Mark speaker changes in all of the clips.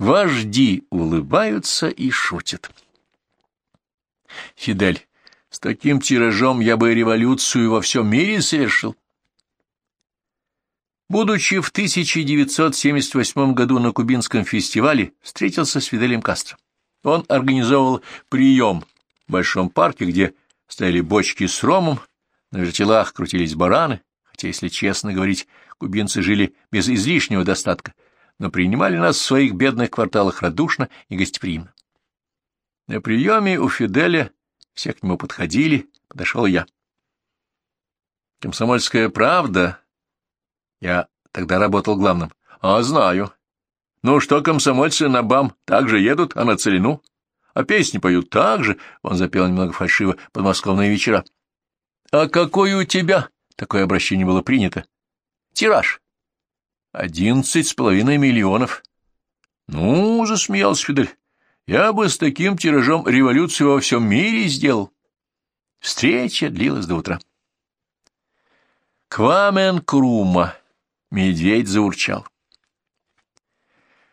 Speaker 1: Вожди улыбаются и шутят. Фидель, с таким тиражом я бы революцию во всем мире совершил. Будучи в 1978 году на Кубинском фестивале, встретился с Фиделем Кастро. Он организовал прием в Большом парке, где стояли бочки с ромом, на вертелах крутились бараны, хотя, если честно говорить, кубинцы жили без излишнего достатка, но принимали нас в своих бедных кварталах радушно и гостеприимно. На приеме у Фиделя все к нему подходили, подошел я. Комсомольская правда я тогда работал главным. А, знаю. Ну что, комсомольцы на БАМ также едут, а на целину? А песни поют так же, он запел немного фальшиво, подмосковные вечера. А какой у тебя? Такое обращение было принято. Тираж. Одиннадцать с половиной миллионов. Ну, засмеялся Фидель, я бы с таким тиражом революцию во всем мире сделал. Встреча длилась до утра. Квамен Крума Медведь заурчал.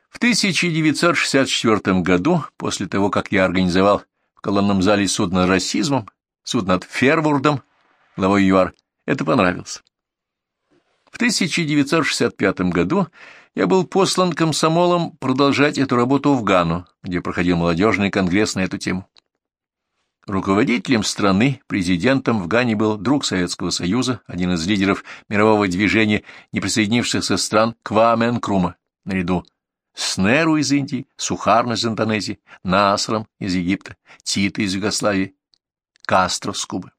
Speaker 1: В 1964 году, после того, как я организовал в колонном зале суд над расизмом, суд над Фервурдом, главой ЮАР, это понравилось. В 1965 году я был послан комсомолом продолжать эту работу в Гану, где проходил молодежный конгресс на эту тему. Руководителем страны, президентом в Гане был друг Советского Союза, один из лидеров мирового движения неприсоединившихся стран Квамен Крума, наряду с Неру из Индии, Сухарно из Индонезии, Насром из Египта, Тита из Югославии, Кастро с Кубы.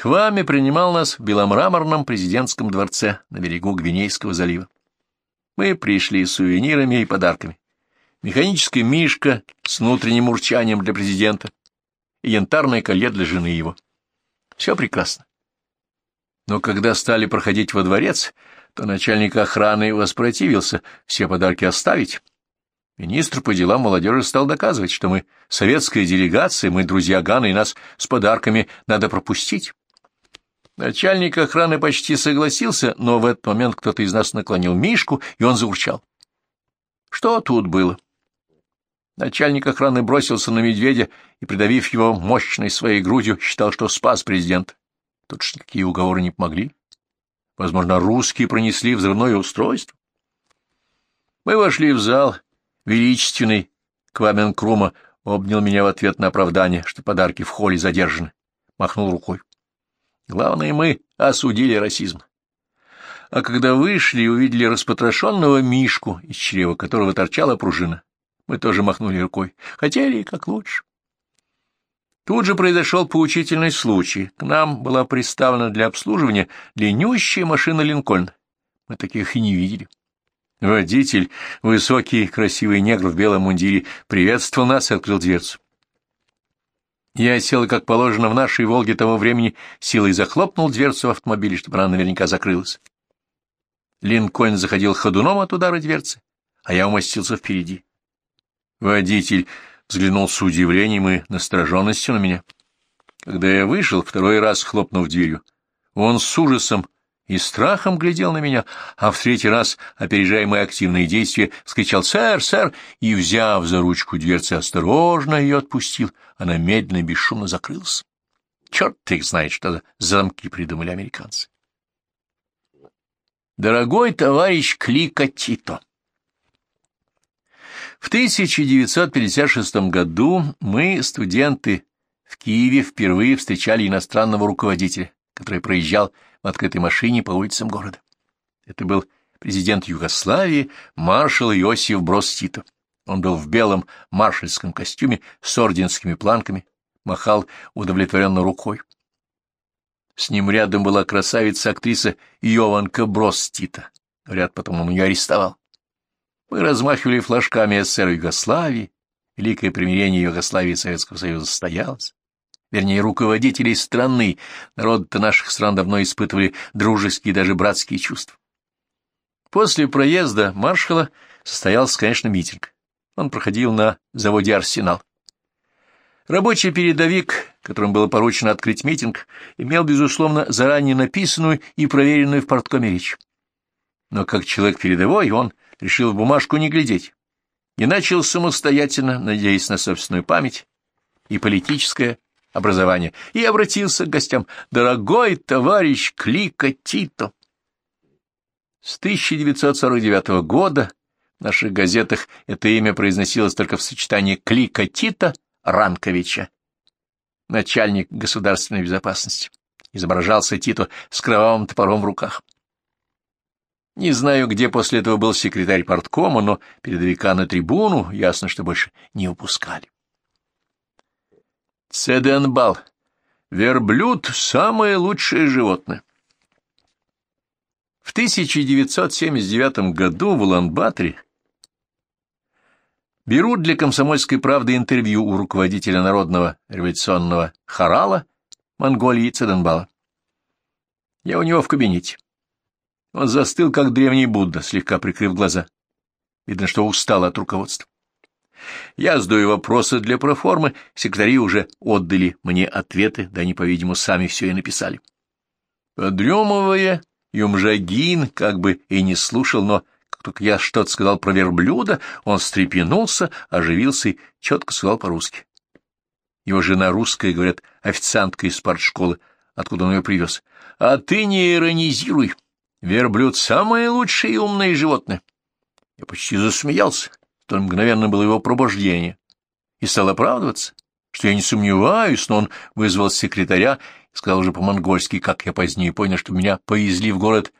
Speaker 1: Кваме принимал нас в беломраморном президентском дворце на берегу Гвинейского залива. Мы пришли с сувенирами и подарками. Механическая мишка с внутренним урчанием для президента, и янтарное колье для жены его. Все прекрасно. Но когда стали проходить во дворец, то начальник охраны воспротивился все подарки оставить. Министр по делам молодежи стал доказывать, что мы советская делегация, мы друзья Гана, и нас с подарками надо пропустить. Начальник охраны почти согласился, но в этот момент кто-то из нас наклонил Мишку, и он заурчал. Что тут было? Начальник охраны бросился на медведя и, придавив его мощной своей грудью, считал, что спас президент. Тут ж никакие уговоры не помогли. Возможно, русские пронесли взрывное устройство. Мы вошли в зал. Величественный Квамен Крума обнял меня в ответ на оправдание, что подарки в холле задержаны. Махнул рукой. Главное, мы осудили расизм. А когда вышли и увидели распотрошенного Мишку, из чрева которого торчала пружина, мы тоже махнули рукой. Хотели как лучше. Тут же произошел поучительный случай. К нам была представлена для обслуживания длиннющая машина Линкольн. Мы таких и не видели. Водитель, высокий, красивый негр в белом мундире, приветствовал нас и открыл дверцу. Я сел, как положено, в нашей «Волге» того времени, силой захлопнул дверцу в автомобиле, чтобы она наверняка закрылась. Линкольн заходил ходуном от удара дверцы, а я умостился впереди. Водитель взглянул с удивлением и настороженностью на меня. Когда я вышел, второй раз хлопнув дверью, он с ужасом и страхом глядел на меня, а в третий раз, опережая мои активные действия, вскричал «Сэр, сэр!» и, взяв за ручку дверцы, осторожно ее отпустил. Она медленно и бесшумно закрылась. Черт их знает, что за замки придумали американцы. Дорогой товарищ Клика Тито! В 1956 году мы, студенты, в Киеве впервые встречали иностранного руководителя, который проезжал в открытой машине по улицам города. Это был президент Югославии маршал Иосиф Брос Тито. Он был в белом маршальском костюме с орденскими планками, махал удовлетворенно рукой. С ним рядом была красавица-актриса Йованка Брос Тито. Говорят, потом он ее арестовал. Мы размахивали флажками СССР Югославии, Великое примирение Югославии и Советского Союза состоялось. Вернее, руководителей страны, народы-то наших стран давно испытывали дружеские даже братские чувства. После проезда маршала состоялся, конечно, митинг. Он проходил на заводе «Арсенал». Рабочий передовик, которым было поручено открыть митинг, имел, безусловно, заранее написанную и проверенную в порткоме речь. Но как человек передовой он решил в бумажку не глядеть. и начал самостоятельно, надеясь на собственную память и политическое образование, и обратился к гостям. «Дорогой товарищ Клика Тито!» С 1949 года в наших газетах это имя произносилось только в сочетании Клика Тита Ранковича, начальник государственной безопасности. Изображался Тито с кровавым топором в руках. Не знаю, где после этого был секретарь порткома, но передовика на трибуну ясно, что больше не упускали. Цеденбал. Верблюд — самое лучшее животное. В 1979 году в Улан-Баторе берут для «Комсомольской правды» интервью у руководителя Народного революционного хорала Монголии Цеденбала. Я у него в кабинете. Он застыл, как древний Будда, слегка прикрыв глаза. Видно, что устал от руководства. Я задаю вопросы для проформы, секретари уже отдали мне ответы, да они, по-видимому, сами все и написали. Подремывая, Юмжагин как бы и не слушал, но как только я что-то сказал про верблюда, он встрепенулся, оживился и четко сказал по-русски. Его жена русская, говорят, официантка из спортшколы, откуда он ее привез. А ты не иронизируй. Верблюд — самое лучшее и умное животное. Я почти засмеялся, то мгновенно было его пробуждение, и стал оправдываться, что я не сомневаюсь, но он вызвал секретаря и сказал уже по-монгольски, как я позднее понял, что меня повезли в город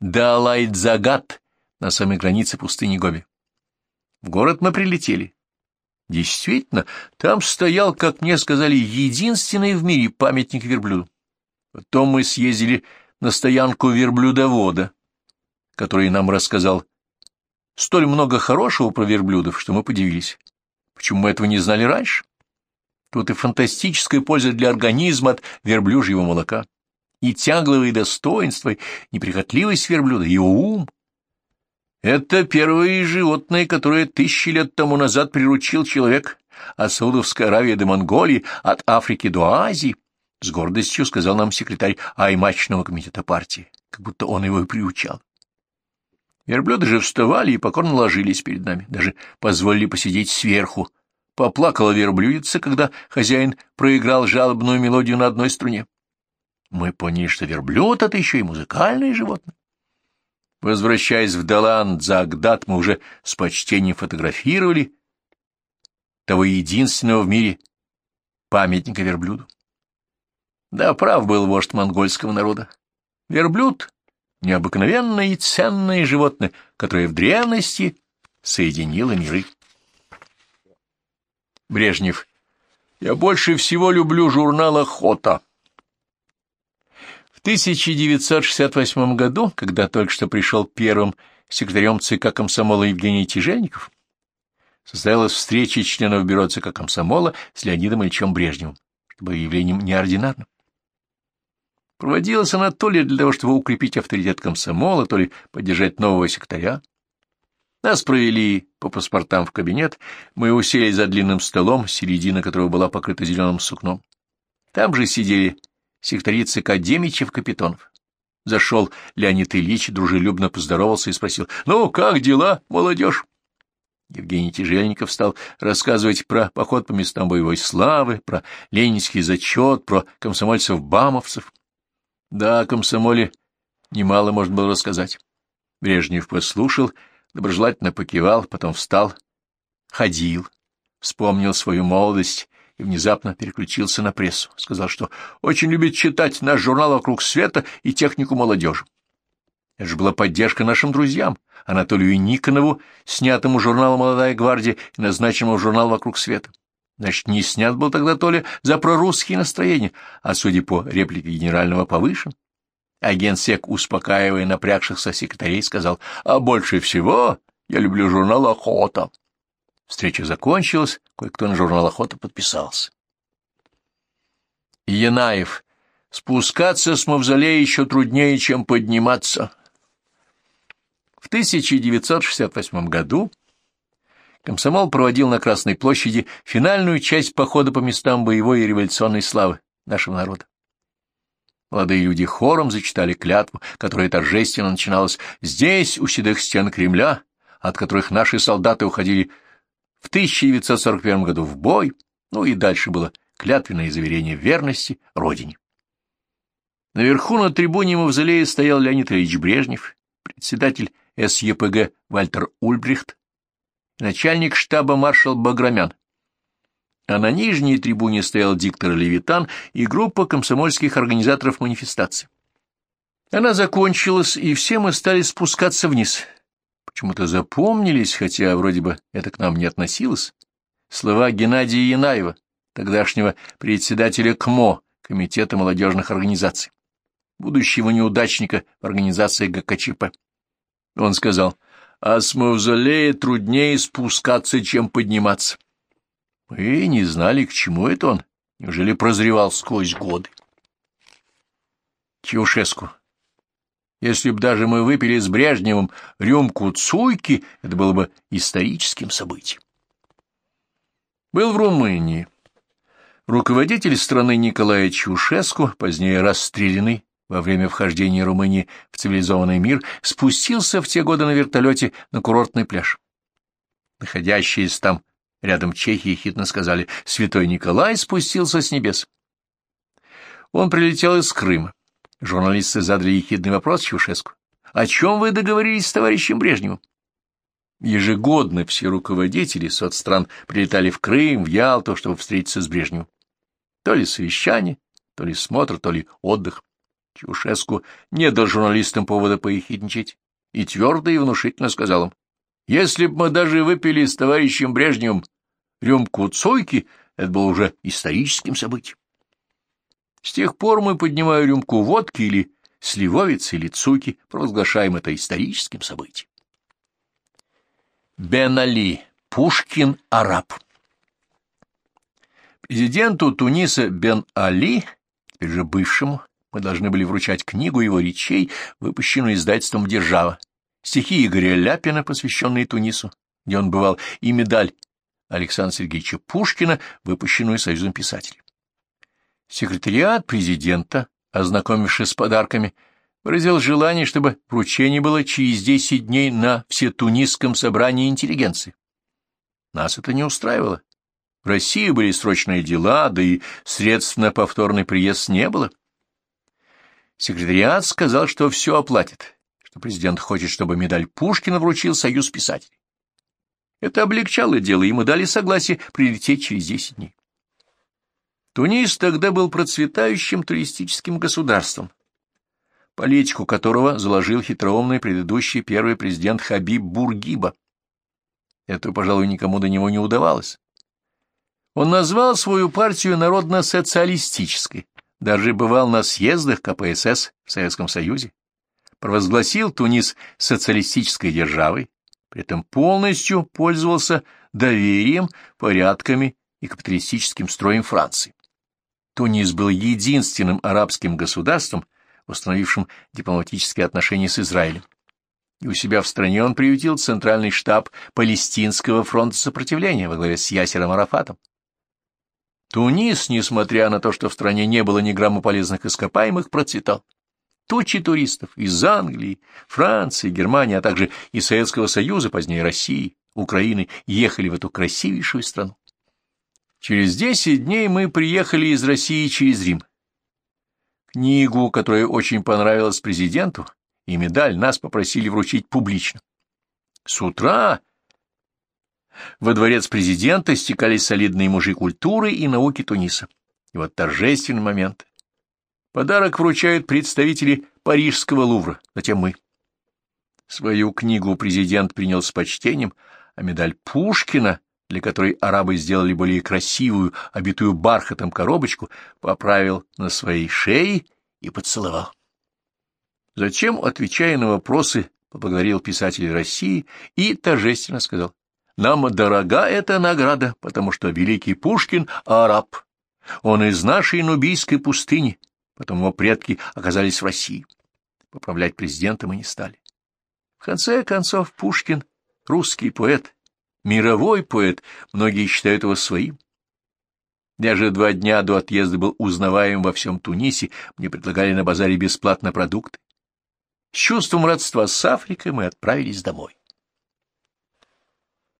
Speaker 1: Далайдзагат на самой границе пустыни Гоби. В город мы прилетели. Действительно, там стоял, как мне сказали, единственный в мире памятник верблюду. Потом мы съездили на стоянку верблюдовода, который нам рассказал столь много хорошего про верблюдов, что мы подивились. Почему мы этого не знали раньше? Тут и фантастическая польза для организма от верблюжьего молока, и тягловые достоинства, и неприхотливость верблюда, и ум. Это первые животные, которые тысячи лет тому назад приручил человек от Саудовской Аравии до Монголии, от Африки до Азии, — с гордостью сказал нам секретарь Аймачного комитета партии, как будто он его и приучал. Верблюды же вставали и покорно ложились перед нами, даже позволили посидеть сверху. Поплакала верблюдица, когда хозяин проиграл жалобную мелодию на одной струне. Мы поняли, что верблюд — это еще и музыкальное животное. Возвращаясь в Далан, за мы уже с почтением фотографировали того единственного в мире памятника верблюду. Да, прав был вождь монгольского народа. Верблюд — необыкновенное и ценное животное, которое в древности соединило миры. Брежнев. Я больше всего люблю журнал «Охота». В 1968 году, когда только что пришел первым секретарем ЦК комсомола Евгений Тяжельников, состоялась встреча членов бюро ЦК комсомола с Леонидом Ильичем Брежневым, чтобы явлением неординарным. Проводилась она то ли для того, чтобы укрепить авторитет комсомола, то ли поддержать нового секретаря. Нас провели по паспортам в кабинет, мы усели за длинным столом, середина которого была покрыта зеленым сукном. Там же сидели секретари ЦК Демичев Капитонов. Зашел Леонид Ильич, дружелюбно поздоровался и спросил, «Ну, как дела, молодежь?» Евгений Тяжельников стал рассказывать про поход по местам боевой славы, про ленинский зачет, про комсомольцев-бамовцев. Да, о комсомоле немало можно было рассказать. Брежнев послушал, доброжелательно покивал, потом встал, ходил, вспомнил свою молодость и внезапно переключился на прессу. Сказал, что очень любит читать наш журнал «Вокруг света» и технику молодежи. Это же была поддержка нашим друзьям, Анатолию Никонову, снятому журналу «Молодая гвардия» и назначенному журнал «Вокруг света». Значит, не снят был тогда то ли за прорусские настроения, а, судя по реплике генерального, повышен. Агент СЕК, успокаивая напрягшихся секретарей, сказал, а больше всего я люблю журнал «Охота». Встреча закончилась, кое-кто на журнал «Охота» подписался. Янаев. Спускаться с мавзолея еще труднее, чем подниматься. В 1968 году Комсомол проводил на Красной площади финальную часть похода по местам боевой и революционной славы нашего народа. Молодые люди хором зачитали клятву, которая торжественно начиналась «Здесь, у седых стен Кремля», от которых наши солдаты уходили в 1941 году в бой, ну и дальше было клятвенное заверение верности Родине. Наверху на трибуне мавзолея стоял Леонид Ильич Брежнев, председатель СЕПГ Вальтер Ульбрихт, начальник штаба маршал Баграмян. А на нижней трибуне стоял диктор Левитан и группа комсомольских организаторов манифестации. Она закончилась, и все мы стали спускаться вниз. Почему-то запомнились, хотя вроде бы это к нам не относилось, слова Геннадия Янаева, тогдашнего председателя КМО, Комитета молодежных организаций, будущего неудачника в организации ГКЧП. Он сказал, а с мавзолея труднее спускаться, чем подниматься. Мы не знали, к чему это он. Неужели прозревал сквозь годы? Чаушеску. Если б даже мы выпили с Брежневым рюмку цуйки, это было бы историческим событием. Был в Румынии. Руководитель страны Николай Чаушеску, позднее расстрелянный во время вхождения Румынии в цивилизованный мир, спустился в те годы на вертолете на курортный пляж. Находящиеся там рядом чехи хитно сказали «Святой Николай спустился с небес». Он прилетел из Крыма. Журналисты задали ехидный вопрос Чаушеску. «О чем вы договорились с товарищем Брежневым?» Ежегодно все руководители соцстран прилетали в Крым, в Ялту, чтобы встретиться с Брежневым. То ли совещание, то ли смотр, то ли отдых. Чаушеску не дал журналистам повода поехидничать и твердо и внушительно сказал им, «Если б мы даже выпили с товарищем Брежневым рюмку цойки, это было уже историческим событием. С тех пор мы поднимаем рюмку водки или сливовицы или цуки, провозглашаем это историческим событием. Бен Али, Пушкин, араб. Президенту Туниса Бен Али, теперь же бывшему, мы должны были вручать книгу его речей, выпущенную издательством «Держава», стихи Игоря Ляпина, посвященные Тунису, где он бывал, и медаль Александра Сергеевича Пушкина, выпущенную Союзом писателей. Секретариат президента, ознакомившись с подарками, выразил желание, чтобы вручение было через десять дней на всетунисском собрании интеллигенции. Нас это не устраивало. В России были срочные дела, да и средств на повторный приезд не было. Секретариат сказал, что все оплатит, что президент хочет, чтобы медаль Пушкина вручил Союз писателей. Это облегчало дело, и мы дали согласие прилететь через десять дней. Тунис тогда был процветающим туристическим государством, политику которого заложил хитроумный предыдущий первый президент Хабиб Бургиба. Это, пожалуй, никому до него не удавалось. Он назвал свою партию народно-социалистической, даже бывал на съездах КПСС в Советском Союзе, провозгласил Тунис социалистической державой, при этом полностью пользовался доверием, порядками и капиталистическим строем Франции. Тунис был единственным арабским государством, установившим дипломатические отношения с Израилем. И у себя в стране он приютил центральный штаб Палестинского фронта сопротивления во главе с Ясером Арафатом. Тунис, несмотря на то, что в стране не было ни грамма полезных ископаемых, процветал. Тучи туристов из Англии, Франции, Германии, а также из Советского Союза, позднее России, Украины, ехали в эту красивейшую страну. Через десять дней мы приехали из России через Рим. Книгу, которая очень понравилась президенту, и медаль нас попросили вручить публично. С утра во дворец президента стекались солидные мужи культуры и науки Туниса. И вот торжественный момент. Подарок вручают представители Парижского Лувра, затем мы. Свою книгу президент принял с почтением, а медаль Пушкина для которой арабы сделали более красивую, обитую бархатом коробочку, поправил на своей шее и поцеловал. Затем, отвечая на вопросы, поблагодарил писателей России и торжественно сказал, «Нам дорога эта награда, потому что великий Пушкин — араб. Он из нашей нубийской пустыни, потом его предки оказались в России». Поправлять президента мы не стали. В конце концов, Пушкин — русский поэт, Мировой поэт, многие считают его своим. Я же два дня до отъезда был узнаваем во всем Тунисе, мне предлагали на базаре бесплатно продукты. С чувством родства с Африкой мы отправились домой.